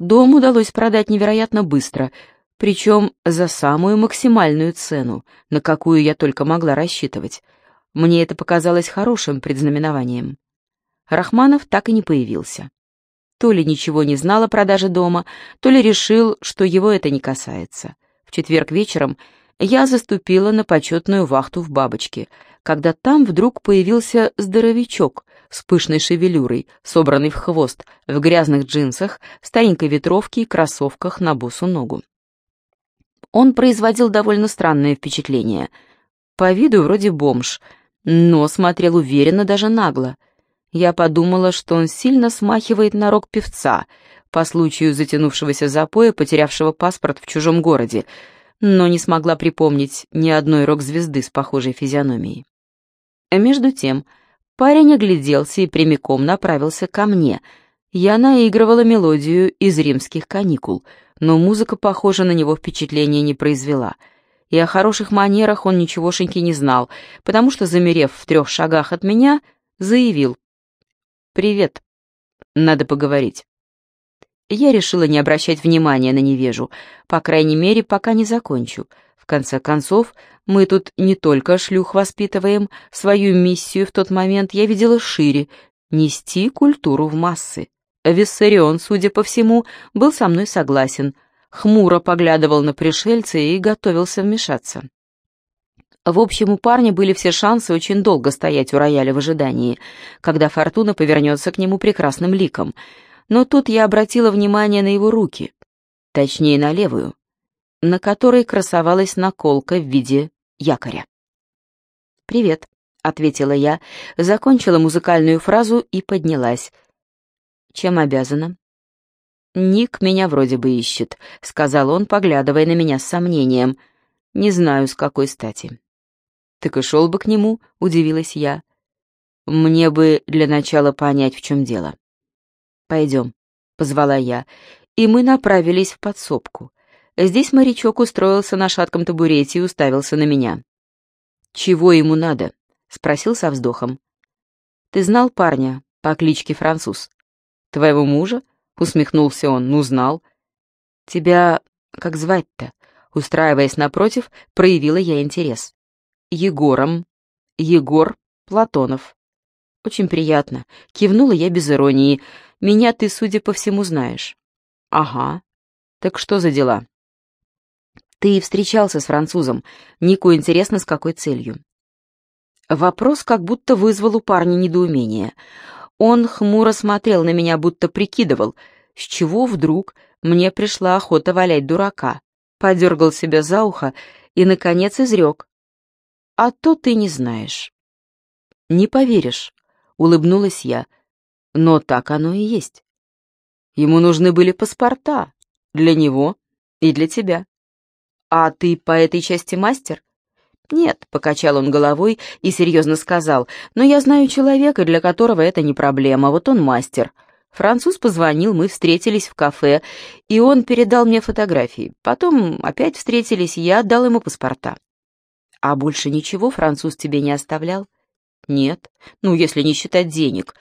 Дом удалось продать невероятно быстро, причем за самую максимальную цену, на какую я только могла рассчитывать. Мне это показалось хорошим предзнаменованием. Рахманов так и не появился. То ли ничего не знал о продаже дома, то ли решил, что его это не касается. В четверг вечером я заступила на почетную вахту в бабочке, когда там вдруг появился здоровячок с пышной шевелюрой, собранный в хвост, в грязных джинсах, старенькой ветровке и кроссовках на босу ногу. Он производил довольно странное впечатление. По виду вроде бомж, но смотрел уверенно, даже нагло — я подумала, что он сильно смахивает на рок-певца по случаю затянувшегося запоя, потерявшего паспорт в чужом городе, но не смогла припомнить ни одной рок-звезды с похожей физиономией. Между тем парень огляделся и прямиком направился ко мне. Я наигрывала мелодию из римских каникул, но музыка, похоже, на него впечатления не произвела — и о хороших манерах он ничегошеньки не знал, потому что, замерев в трех шагах от меня, заявил «Привет. Надо поговорить». Я решила не обращать внимания на невежу, по крайней мере, пока не закончу. Конце концов, мы тут не только шлюх воспитываем, свою миссию в тот момент я видела шире — нести культуру в массы. Виссарион, судя по всему, был со мной согласен, хмуро поглядывал на пришельца и готовился вмешаться. В общем, у парня были все шансы очень долго стоять у рояля в ожидании, когда фортуна повернется к нему прекрасным ликом. Но тут я обратила внимание на его руки, точнее, на левую, на которой красовалась наколка в виде якоря. «Привет», — ответила я, закончила музыкальную фразу и поднялась. «Чем обязана?» «Ник меня вроде бы ищет», — сказал он, поглядывая на меня с сомнением. «Не знаю, с какой стати». «Так и шел бы к нему», — удивилась я. «Мне бы для начала понять, в чем дело». «Пойдем», — позвала я, и мы направились в подсобку. Здесь морячок устроился на шатком табурете и уставился на меня. «Чего ему надо?» — спросил со вздохом. «Ты знал парня по кличке Француз?» «Твоего мужа?» — усмехнулся он. «Ну, знал». «Тебя как звать-то?» Устраиваясь напротив, проявила я интерес. Егором. Егор Платонов. Очень приятно. Кивнула я без иронии. Меня ты, судя по всему, знаешь. Ага. Так что за дела? Ты встречался с французом. Нику интересно, с какой целью. Вопрос как будто вызвал у парня недоумение. Он хмуро смотрел на меня, будто прикидывал, с чего вдруг мне пришла охота валять дурака. Подергал себя за ухо и, наконец, изрек а то ты не знаешь». «Не поверишь», — улыбнулась я, — «но так оно и есть. Ему нужны были паспорта для него и для тебя. А ты по этой части мастер?» «Нет», — покачал он головой и серьезно сказал, «но я знаю человека, для которого это не проблема, вот он мастер». Француз позвонил, мы встретились в кафе, и он передал мне фотографии. Потом опять встретились, я отдал ему паспорта. А больше ничего француз тебе не оставлял? Нет. Ну, если не считать денег.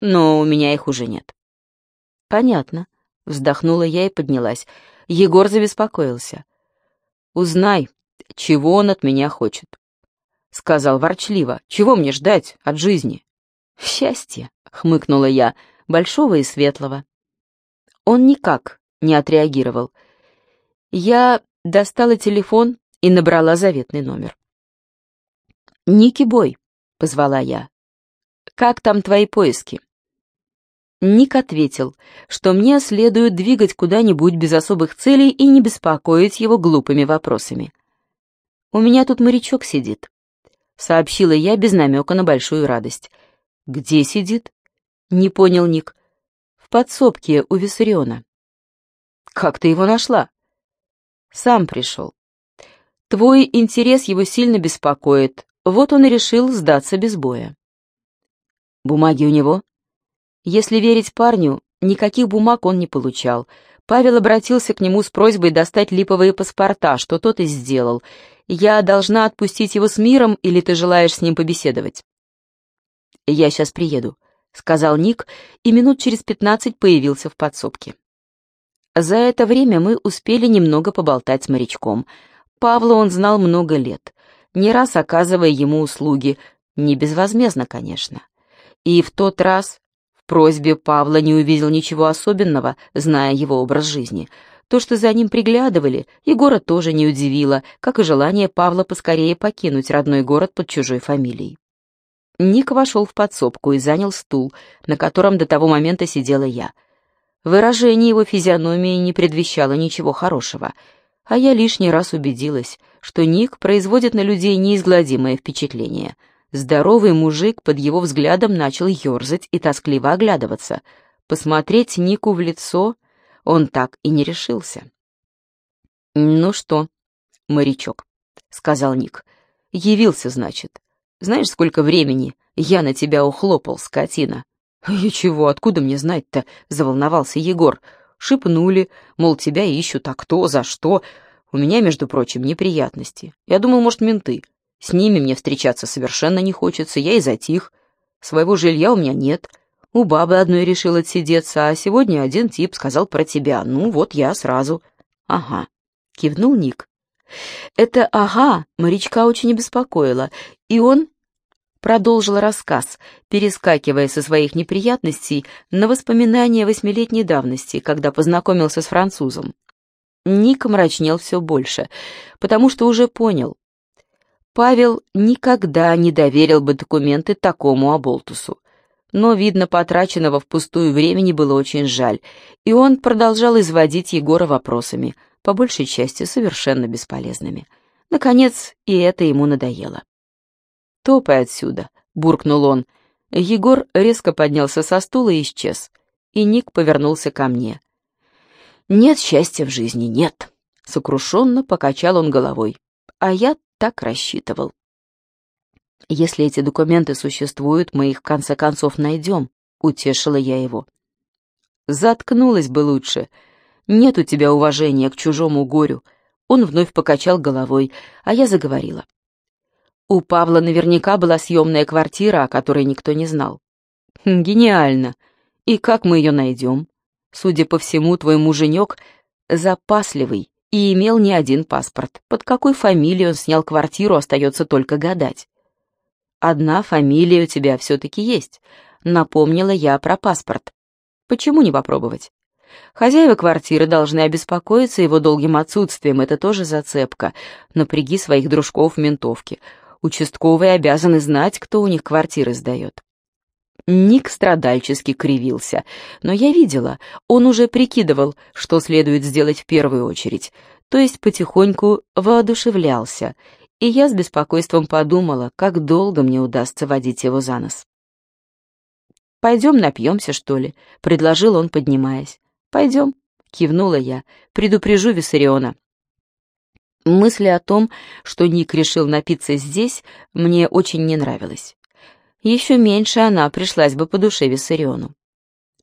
Но у меня их уже нет. Понятно. Вздохнула я и поднялась. Егор забеспокоился. Узнай, чего он от меня хочет. Сказал ворчливо. Чего мне ждать от жизни? Счастье, хмыкнула я, большого и светлого. Он никак не отреагировал. Я достала телефон и набрала заветный номер. «Ники Бой», — позвала я. «Как там твои поиски?» Ник ответил, что мне следует двигать куда-нибудь без особых целей и не беспокоить его глупыми вопросами. «У меня тут морячок сидит», — сообщила я без намека на большую радость. «Где сидит?» — не понял Ник. «В подсобке у Виссариона». «Как ты его нашла?» «Сам пришел. Твой интерес его сильно беспокоит, вот он и решил сдаться без боя. Бумаги у него? Если верить парню, никаких бумаг он не получал. Павел обратился к нему с просьбой достать липовые паспорта, что тот и сделал. Я должна отпустить его с миром, или ты желаешь с ним побеседовать? Я сейчас приеду, — сказал Ник, и минут через пятнадцать появился в подсобке. За это время мы успели немного поболтать с морячком. Павла он знал много лет, не раз оказывая ему услуги, не безвозмездно, конечно. И в тот раз просьбе Павла не увидел ничего особенного, зная его образ жизни. То, что за ним приглядывали, Егора тоже не удивило, как и желание Павла поскорее покинуть родной город под чужой фамилией. Ник вошел в подсобку и занял стул, на котором до того момента сидела я. Выражение его физиономии не предвещало ничего хорошего, а я лишний раз убедилась, что Ник производит на людей неизгладимое впечатление. Здоровый мужик под его взглядом начал ерзать и тоскливо оглядываться. Посмотреть Нику в лицо он так и не решился. «Ну что, морячок», — сказал Ник, — «явился, значит. Знаешь, сколько времени я на тебя ухлопал, скотина?» «И чего, откуда мне знать-то?» — заволновался Егор. «Шепнули, мол, тебя ищут, а кто, за что? У меня, между прочим, неприятности. Я думал, может, менты. С ними мне встречаться совершенно не хочется, я и затих. Своего жилья у меня нет. У бабы одной решил отсидеться, а сегодня один тип сказал про тебя. Ну, вот я сразу». «Ага», — кивнул Ник. Это «ага» морячка очень обеспокоило, и он продолжил рассказ, перескакивая со своих неприятностей на воспоминания восьмилетней давности, когда познакомился с французом. Ник мрачнел все больше, потому что уже понял. Павел никогда не доверил бы документы такому оболтусу. Но, видно, потраченного впустую времени было очень жаль, и он продолжал изводить Егора вопросами, по большей части совершенно бесполезными. Наконец, и это ему надоело. «Топай отсюда», — буркнул он. Егор резко поднялся со стула и исчез. И Ник повернулся ко мне. «Нет счастья в жизни, нет», — сокрушенно покачал он головой. «А я так рассчитывал». «Если эти документы существуют, мы их в конце концов найдем», — утешила я его. «Заткнулась бы лучше. Нет у тебя уважения к чужому горю». Он вновь покачал головой, а я заговорила. У Павла наверняка была съемная квартира, о которой никто не знал. Хм, гениально. И как мы ее найдем? Судя по всему, твой муженек запасливый и имел не один паспорт. Под какой фамилией он снял квартиру, остается только гадать. Одна фамилия у тебя все-таки есть. Напомнила я про паспорт. Почему не попробовать? Хозяева квартиры должны обеспокоиться его долгим отсутствием, это тоже зацепка. Напряги своих дружков в ментовке. Участковые обязаны знать, кто у них квартиры сдает. Ник страдальчески кривился, но я видела, он уже прикидывал, что следует сделать в первую очередь, то есть потихоньку воодушевлялся, и я с беспокойством подумала, как долго мне удастся водить его за нос. «Пойдем напьемся, что ли?» — предложил он, поднимаясь. «Пойдем», — кивнула я, — «предупрежу Виссариона». Мысль о том, что Ник решил напиться здесь, мне очень не нравилась. Еще меньше она пришлась бы по душе Виссариону.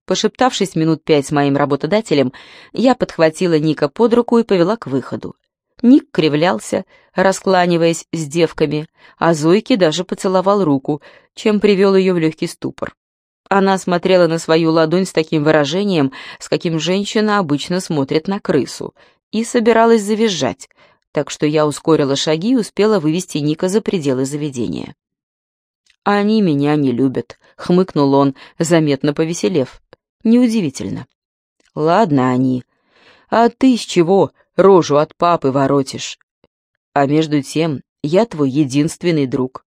Пошептавшись минут пять с моим работодателем, я подхватила Ника под руку и повела к выходу. Ник кривлялся, раскланиваясь с девками, а Зойке даже поцеловал руку, чем привел ее в легкий ступор. Она смотрела на свою ладонь с таким выражением, с каким женщина обычно смотрит на крысу, и собиралась завизжать — так что я ускорила шаги и успела вывести Ника за пределы заведения. «Они меня не любят», — хмыкнул он, заметно повеселев. «Неудивительно». «Ладно они. А ты с чего рожу от папы воротишь? А между тем, я твой единственный друг.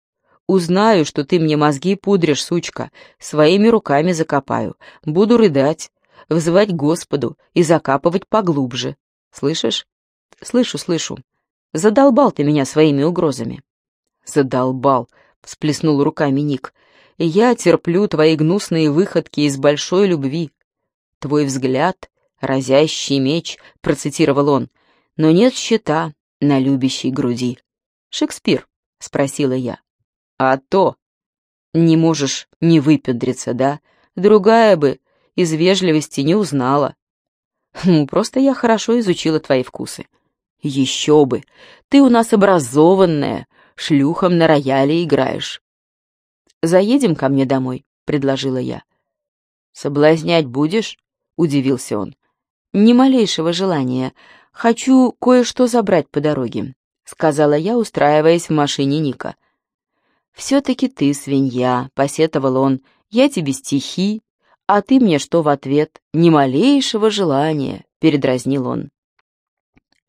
Узнаю, что ты мне мозги пудришь, сучка, своими руками закопаю, буду рыдать, вызывать Господу и закапывать поглубже. Слышишь? Слышу, слышу. Задолбал ты меня своими угрозами. Задолбал, всплеснул руками Ник. Я терплю твои гнусные выходки из большой любви. Твой взгляд — разящий меч, процитировал он, но нет щита на любящей груди. Шекспир, спросила я. А то. Не можешь не выпендриться, да? Другая бы из вежливости не узнала. Ну, просто я хорошо изучила твои вкусы. «Еще бы! Ты у нас образованная, шлюхом на рояле играешь». «Заедем ко мне домой», — предложила я. «Соблазнять будешь?» — удивился он. ни малейшего желания. Хочу кое-что забрать по дороге», — сказала я, устраиваясь в машине Ника. «Все-таки ты свинья», — посетовал он. «Я тебе стихи, а ты мне что в ответ? Ни малейшего желания», — передразнил он.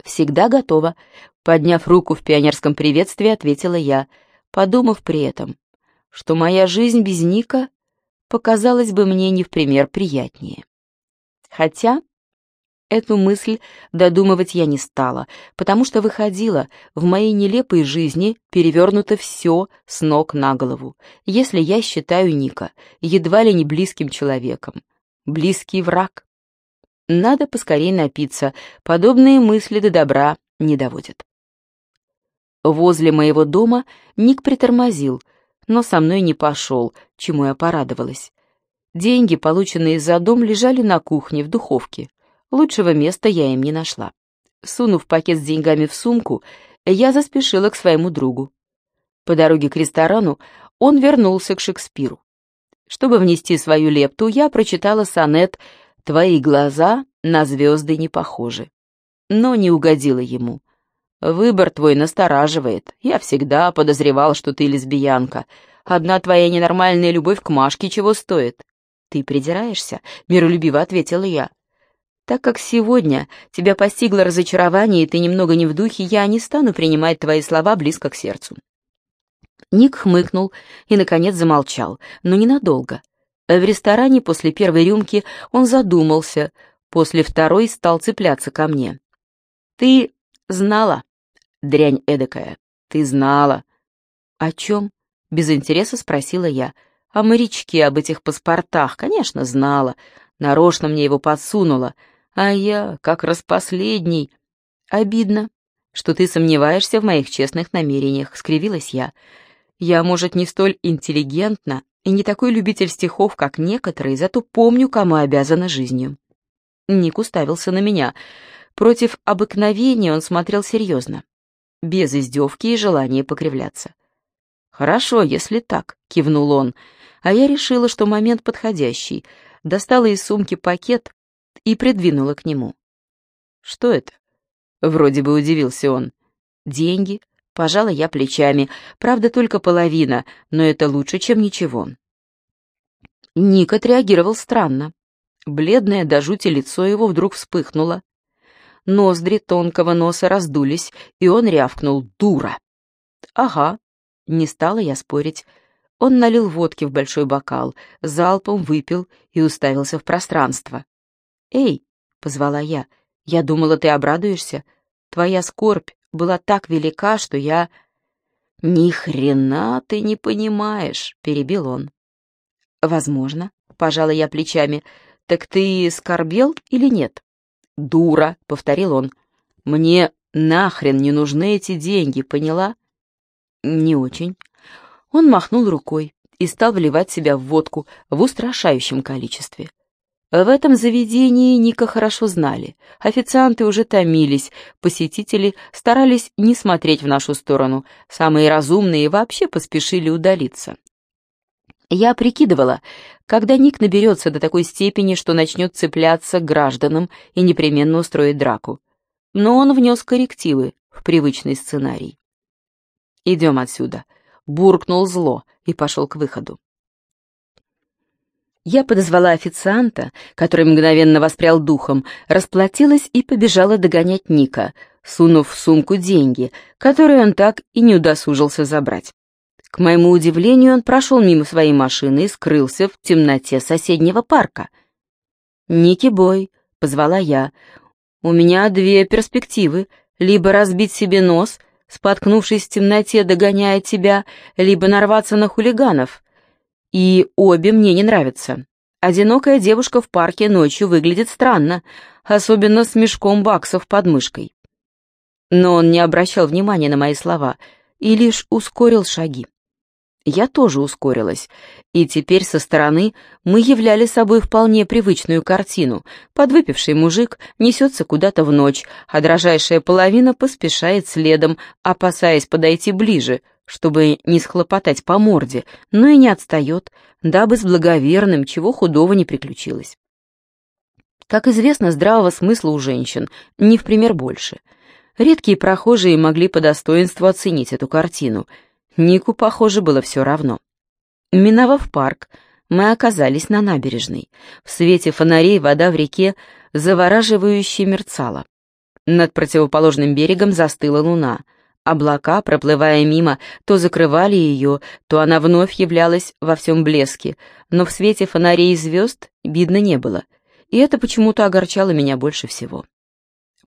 «Всегда готова», — подняв руку в пионерском приветствии, ответила я, подумав при этом, что моя жизнь без Ника показалась бы мне не в пример приятнее. Хотя эту мысль додумывать я не стала, потому что выходило, в моей нелепой жизни перевернуто все с ног на голову, если я считаю Ника едва ли не близким человеком. Близкий враг. Надо поскорей напиться, подобные мысли до добра не доводят. Возле моего дома Ник притормозил, но со мной не пошел, чему я порадовалась. Деньги, полученные за дом, лежали на кухне, в духовке. Лучшего места я им не нашла. Сунув пакет с деньгами в сумку, я заспешила к своему другу. По дороге к ресторану он вернулся к Шекспиру. Чтобы внести свою лепту, я прочитала сонет «Твои глаза на звезды не похожи», но не угодила ему. Выбор твой настораживает. Я всегда подозревал, что ты лесбиянка. Одна твоя ненормальная любовь к Машке чего стоит? Ты придираешься, миролюбиво ответила я. Так как сегодня тебя постигло разочарование, и ты немного не в духе, я не стану принимать твои слова близко к сердцу. Ник хмыкнул и, наконец, замолчал, но ненадолго. В ресторане после первой рюмки он задумался, после второй стал цепляться ко мне. «Ты знала, дрянь эдакая. Ты знала. О чем? Без интереса спросила я. О морячке, об этих паспортах, конечно, знала. Нарочно мне его подсунула. А я, как распоследний. Обидно, что ты сомневаешься в моих честных намерениях, скривилась я. Я, может, не столь интеллигентна и не такой любитель стихов, как некоторые, зато помню, кому обязана жизнью. Ник уставился на меня. Против обыкновения он смотрел серьезно без издевки и желания покривляться. «Хорошо, если так», — кивнул он, а я решила, что момент подходящий, достала из сумки пакет и придвинула к нему. «Что это?» — вроде бы удивился он. «Деньги», — пожала я плечами, правда, только половина, но это лучше, чем ничего. Ник отреагировал странно. Бледное до жути лицо его вдруг вспыхнуло, ноздри тонкого носа раздулись, и он рявкнул «Дура!». «Ага», — не стала я спорить. Он налил водки в большой бокал, залпом выпил и уставился в пространство. «Эй!» — позвала я. «Я думала, ты обрадуешься. Твоя скорбь была так велика, что я...» «Ни хрена ты не понимаешь», — перебил он. «Возможно», — пожала я плечами. «Так ты скорбел или нет?» «Дура», — повторил он. «Мне нахрен не нужны эти деньги, поняла?» «Не очень». Он махнул рукой и стал вливать себя в водку в устрашающем количестве. В этом заведении Ника хорошо знали. Официанты уже томились, посетители старались не смотреть в нашу сторону, самые разумные вообще поспешили удалиться. Я прикидывала, когда Ник наберется до такой степени, что начнет цепляться к гражданам и непременно устроит драку. Но он внес коррективы в привычный сценарий. «Идем отсюда», — буркнул зло и пошел к выходу. Я подозвала официанта, который мгновенно воспрял духом, расплатилась и побежала догонять Ника, сунув в сумку деньги, которые он так и не удосужился забрать. К моему удивлению, он прошел мимо своей машины и скрылся в темноте соседнего парка. «Ники Бой», — позвала я, — «у меня две перспективы. Либо разбить себе нос, споткнувшись в темноте, догоняя тебя, либо нарваться на хулиганов. И обе мне не нравятся. Одинокая девушка в парке ночью выглядит странно, особенно с мешком баксов под мышкой». Но он не обращал внимания на мои слова и лишь ускорил шаги. Я тоже ускорилась, и теперь со стороны мы являли собой вполне привычную картину. Подвыпивший мужик несется куда-то в ночь, а дрожайшая половина поспешает следом, опасаясь подойти ближе, чтобы не схлопотать по морде, но и не отстает, дабы с благоверным чего худого не приключилось. Как известно, здравого смысла у женщин не в пример больше. Редкие прохожие могли по достоинству оценить эту картину. Нику, похоже, было все равно. Миновав парк, мы оказались на набережной. В свете фонарей вода в реке завораживающе мерцала. Над противоположным берегом застыла луна. Облака, проплывая мимо, то закрывали ее, то она вновь являлась во всем блеске, но в свете фонарей и звезд видно не было, и это почему-то огорчало меня больше всего.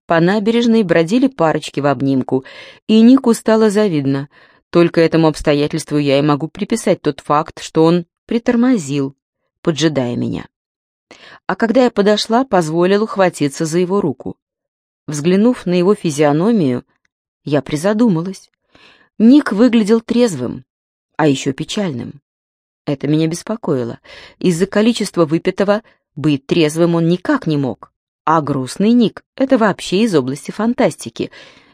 По набережной бродили парочки в обнимку, и Нику стало завидно. Только этому обстоятельству я и могу приписать тот факт, что он притормозил, поджидая меня. А когда я подошла, позволил ухватиться за его руку. Взглянув на его физиономию, я призадумалась. Ник выглядел трезвым, а еще печальным. Это меня беспокоило. Из-за количества выпитого быть трезвым он никак не мог. А грустный Ник — это вообще из области фантастики,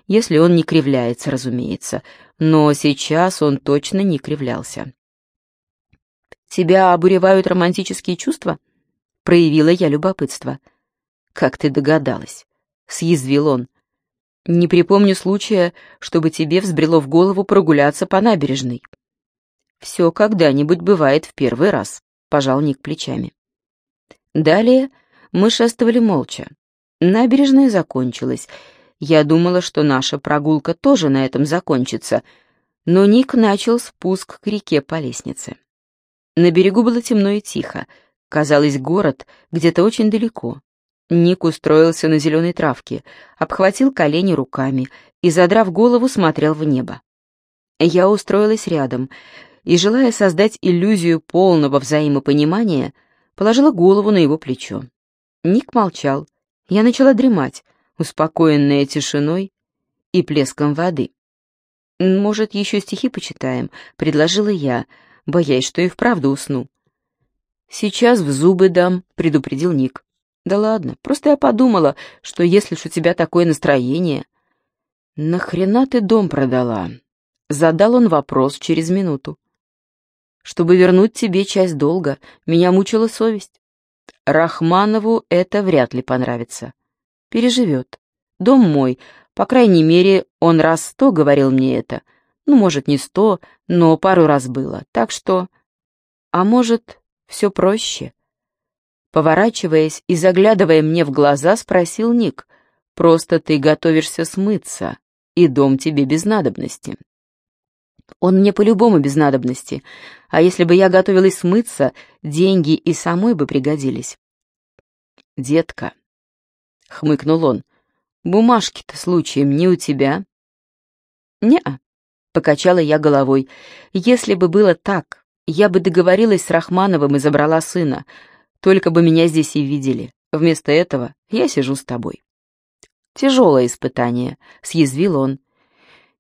если он не кривляется, разумеется. Но сейчас он точно не кривлялся. «Тебя обуревают романтические чувства?» Проявила я любопытство. «Как ты догадалась?» — съязвил он. «Не припомню случая, чтобы тебе взбрело в голову прогуляться по набережной». «Все когда-нибудь бывает в первый раз», — пожал Ник плечами. Далее мы шествовали молча. Набережная закончилась. Я думала, что наша прогулка тоже на этом закончится, но Ник начал спуск к реке по лестнице. На берегу было темно и тихо. Казалось, город где-то очень далеко. Ник устроился на зеленой травке, обхватил колени руками и, задрав голову, смотрел в небо. Я устроилась рядом и, желая создать иллюзию полного взаимопонимания, положила голову на его плечо. Ник молчал. Я начала дремать, успокоенная тишиной и плеском воды. «Может, еще стихи почитаем?» — предложила я, боясь, что и вправду усну. «Сейчас в зубы дам», — предупредил Ник. «Да ладно, просто я подумала, что если ж у тебя такое настроение...» «Нахрена ты дом продала?» Задал он вопрос через минуту. «Чтобы вернуть тебе часть долга, меня мучила совесть. Рахманову это вряд ли понравится. Переживет. Дом мой, по крайней мере, он раз сто говорил мне это. Ну, может, не сто, но пару раз было. Так что... А может, все проще?» Поворачиваясь и заглядывая мне в глаза, спросил Ник. «Просто ты готовишься смыться, и дом тебе без надобности». Он мне по-любому без надобности, а если бы я готовилась смыться, деньги и самой бы пригодились. «Детка», — хмыкнул он, — «бумажки-то случаем не у тебя?» «Не-а», — покачала я головой, — «если бы было так, я бы договорилась с Рахмановым и забрала сына, только бы меня здесь и видели. Вместо этого я сижу с тобой. Тяжелое испытание, съязвил он.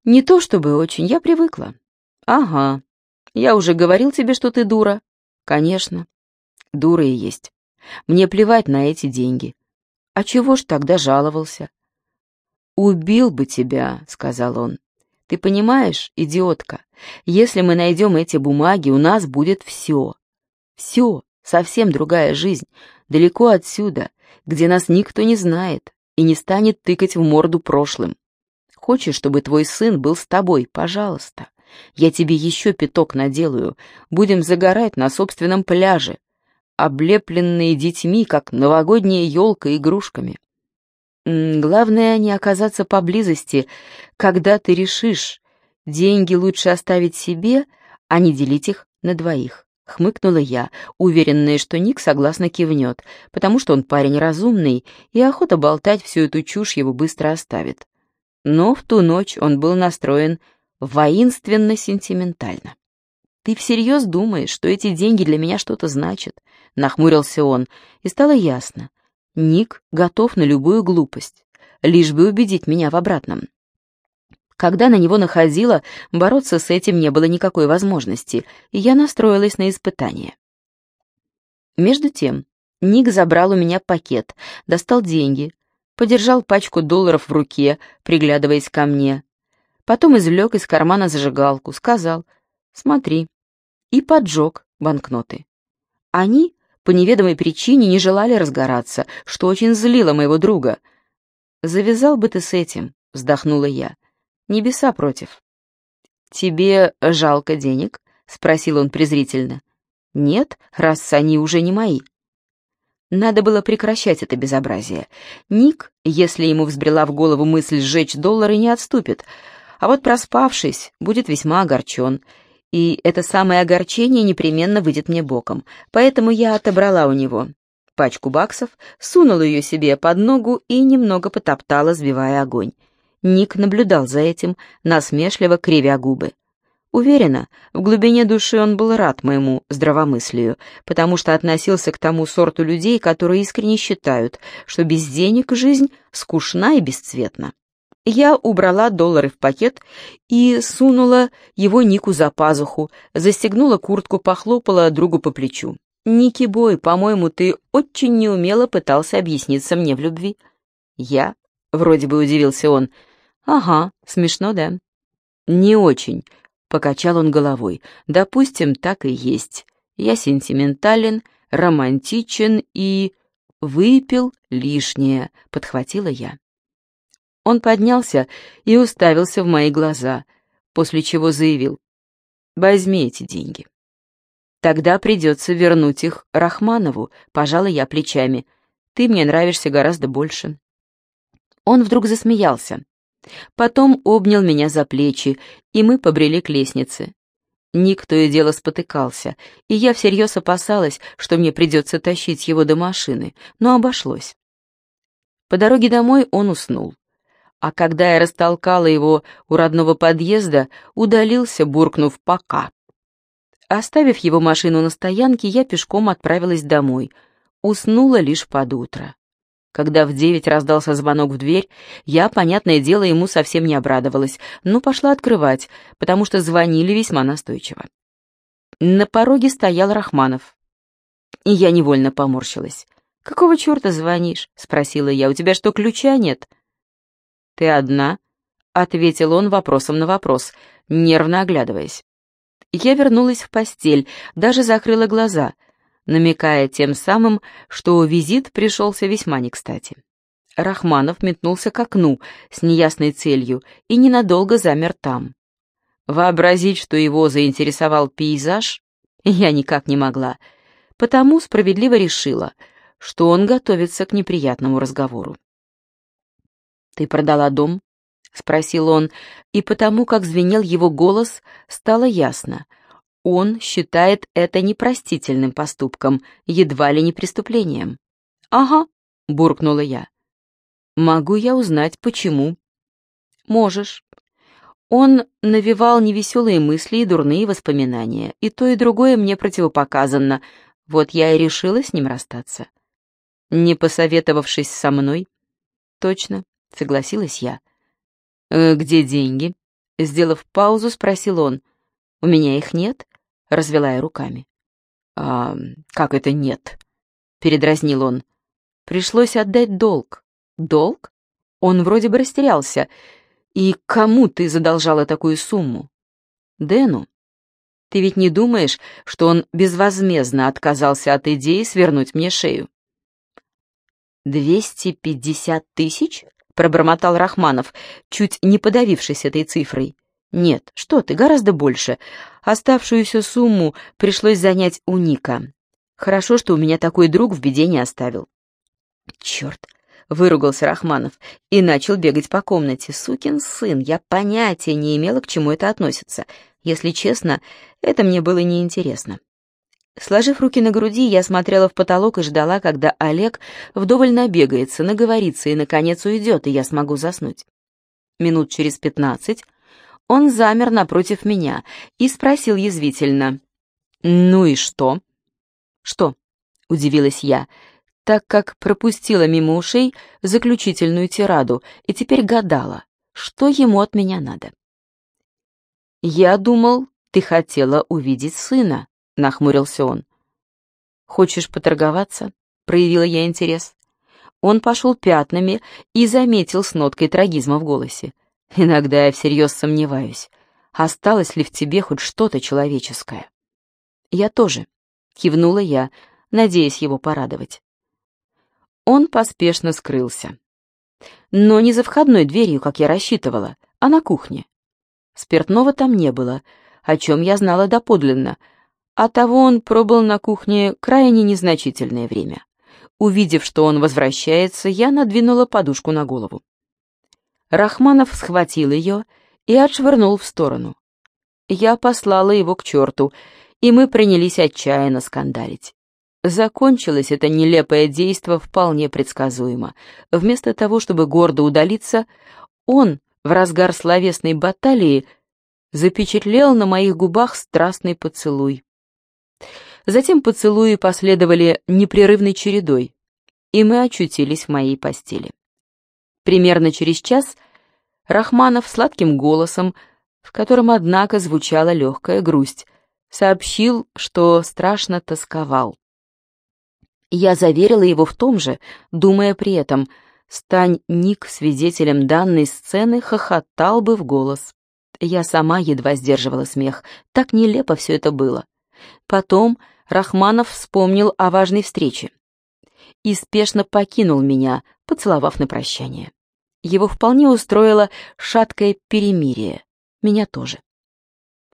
Не то чтобы очень, я привыкла. Ага, я уже говорил тебе, что ты дура. Конечно, дура и есть. Мне плевать на эти деньги. А чего ж тогда жаловался? «Убил бы тебя», — сказал он. Ты понимаешь, идиотка, если мы найдем эти бумаги, у нас будет все. Все, совсем другая жизнь, далеко отсюда, где нас никто не знает и не станет тыкать в морду прошлым. Хочешь, чтобы твой сын был с тобой, пожалуйста. Я тебе еще пяток наделаю. Будем загорать на собственном пляже, облепленные детьми, как новогодняя елка игрушками. Главное не оказаться поблизости, когда ты решишь, деньги лучше оставить себе, а не делить их на двоих. Хмыкнула я, уверенная, что Ник согласно кивнет, потому что он парень разумный, и охота болтать всю эту чушь его быстро оставит. Но в ту ночь он был настроен воинственно-сентиментально. «Ты всерьез думаешь, что эти деньги для меня что-то значат?» — нахмурился он, и стало ясно. Ник готов на любую глупость, лишь бы убедить меня в обратном. Когда на него находила, бороться с этим не было никакой возможности, и я настроилась на испытание. Между тем, Ник забрал у меня пакет, достал деньги, подержал пачку долларов в руке, приглядываясь ко мне. Потом извлек из кармана зажигалку, сказал «Смотри» и поджег банкноты. Они по неведомой причине не желали разгораться, что очень злило моего друга. «Завязал бы ты с этим», — вздохнула я. «Небеса против». «Тебе жалко денег?» — спросил он презрительно. «Нет, раз они уже не мои». Надо было прекращать это безобразие. Ник, если ему взбрела в голову мысль сжечь доллары, не отступит, а вот проспавшись, будет весьма огорчен. И это самое огорчение непременно выйдет мне боком, поэтому я отобрала у него пачку баксов, сунула ее себе под ногу и немного потоптала, сбивая огонь. Ник наблюдал за этим, насмешливо кривя губы. Уверена, в глубине души он был рад моему здравомыслию, потому что относился к тому сорту людей, которые искренне считают, что без денег жизнь скучна и бесцветна. Я убрала доллары в пакет и сунула его Нику за пазуху, застегнула куртку, похлопала другу по плечу. «Ники Бой, по-моему, ты очень неумело пытался объясниться мне в любви». «Я?» — вроде бы удивился он. «Ага, смешно, да?» «Не очень», Покачал он головой. Допустим, так и есть. Я сентиментален, романтичен и... Выпил лишнее, подхватила я. Он поднялся и уставился в мои глаза, после чего заявил. «Возьми эти деньги». «Тогда придется вернуть их Рахманову», — пожала я плечами. «Ты мне нравишься гораздо больше». Он вдруг засмеялся. Потом обнял меня за плечи, и мы побрели к лестнице. Никто и дело спотыкался, и я всерьез опасалась, что мне придется тащить его до машины, но обошлось. По дороге домой он уснул. А когда я растолкала его у родного подъезда, удалился, буркнув «пока». Оставив его машину на стоянке, я пешком отправилась домой. Уснула лишь под утро. Когда в девять раздался звонок в дверь, я, понятное дело, ему совсем не обрадовалась, но пошла открывать, потому что звонили весьма настойчиво. На пороге стоял Рахманов. И я невольно поморщилась. «Какого черта звонишь?» — спросила я. «У тебя что, ключа нет?» «Ты одна?» — ответил он вопросом на вопрос, нервно оглядываясь. Я вернулась в постель, даже закрыла глаза — намекая тем самым, что визит пришелся весьма не кстати. Рахманов метнулся к окну с неясной целью и ненадолго замер там. Вообразить, что его заинтересовал пейзаж, я никак не могла, потому справедливо решила, что он готовится к неприятному разговору. «Ты продала дом?» — спросил он, и потому, как звенел его голос, стало ясно — он считает это непростительным поступком, едва ли не преступлением. «Ага», — буркнула я. «Могу я узнать, почему?» «Можешь». Он навевал невеселые мысли и дурные воспоминания, и то и другое мне противопоказано, вот я и решила с ним расстаться. Не посоветовавшись со мной? Точно, согласилась я. «Э, «Где деньги?» Сделав паузу, спросил он. «У меня их нет?» развела я руками. «А как это нет?» — передразнил он. «Пришлось отдать долг». «Долг?» Он вроде бы растерялся. «И кому ты задолжала такую сумму?» «Дэну. Ты ведь не думаешь, что он безвозмездно отказался от идеи свернуть мне шею?» «Двести пятьдесят тысяч?» — пробормотал Рахманов, чуть не подавившись этой цифрой. Нет, что ты, гораздо больше. Оставшуюся сумму пришлось занять у Ника. Хорошо, что у меня такой друг в беде не оставил. Черт, выругался Рахманов и начал бегать по комнате. Сукин сын, я понятия не имела, к чему это относится. Если честно, это мне было неинтересно. Сложив руки на груди, я смотрела в потолок и ждала, когда Олег вдоволь набегается, наговорится и, наконец, уйдет, и я смогу заснуть. Минут через пятнадцать он замер напротив меня и спросил язвительно. «Ну и что?» «Что?» — удивилась я, так как пропустила мимо ушей заключительную тираду и теперь гадала, что ему от меня надо. «Я думал, ты хотела увидеть сына», — нахмурился он. «Хочешь поторговаться?» — проявила я интерес. Он пошел пятнами и заметил с ноткой трагизма в голосе. Иногда я всерьез сомневаюсь, осталось ли в тебе хоть что-то человеческое. Я тоже, кивнула я, надеясь его порадовать. Он поспешно скрылся. Но не за входной дверью, как я рассчитывала, а на кухне. Спиртного там не было, о чем я знала доподлинно, а того он пробыл на кухне крайне незначительное время. Увидев, что он возвращается, я надвинула подушку на голову. Рахманов схватил ее и отшвырнул в сторону. Я послала его к черту, и мы принялись отчаянно скандалить. Закончилось это нелепое действо вполне предсказуемо. Вместо того, чтобы гордо удалиться, он в разгар словесной баталии запечатлел на моих губах страстный поцелуй. Затем поцелуи последовали непрерывной чередой, и мы очутились в моей постели. Примерно через час Рахманов сладким голосом, в котором, однако, звучала легкая грусть, сообщил, что страшно тосковал. Я заверила его в том же, думая при этом, стань Ник свидетелем данной сцены, хохотал бы в голос. Я сама едва сдерживала смех, так нелепо все это было. Потом Рахманов вспомнил о важной встрече и спешно покинул меня, поцеловав на прощание. Его вполне устроило шаткое перемирие. Меня тоже.